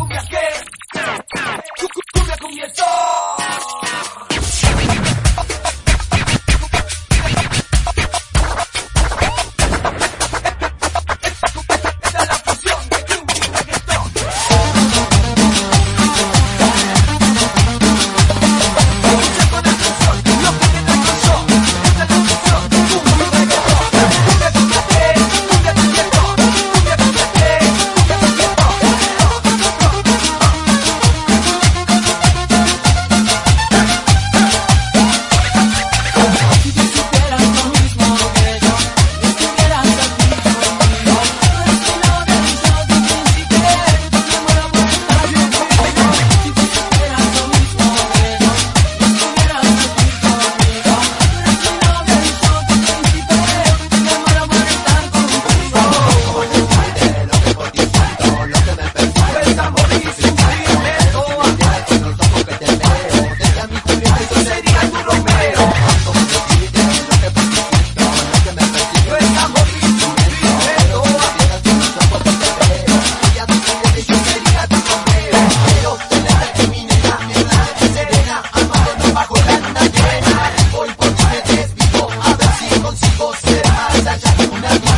cumbias Thank you.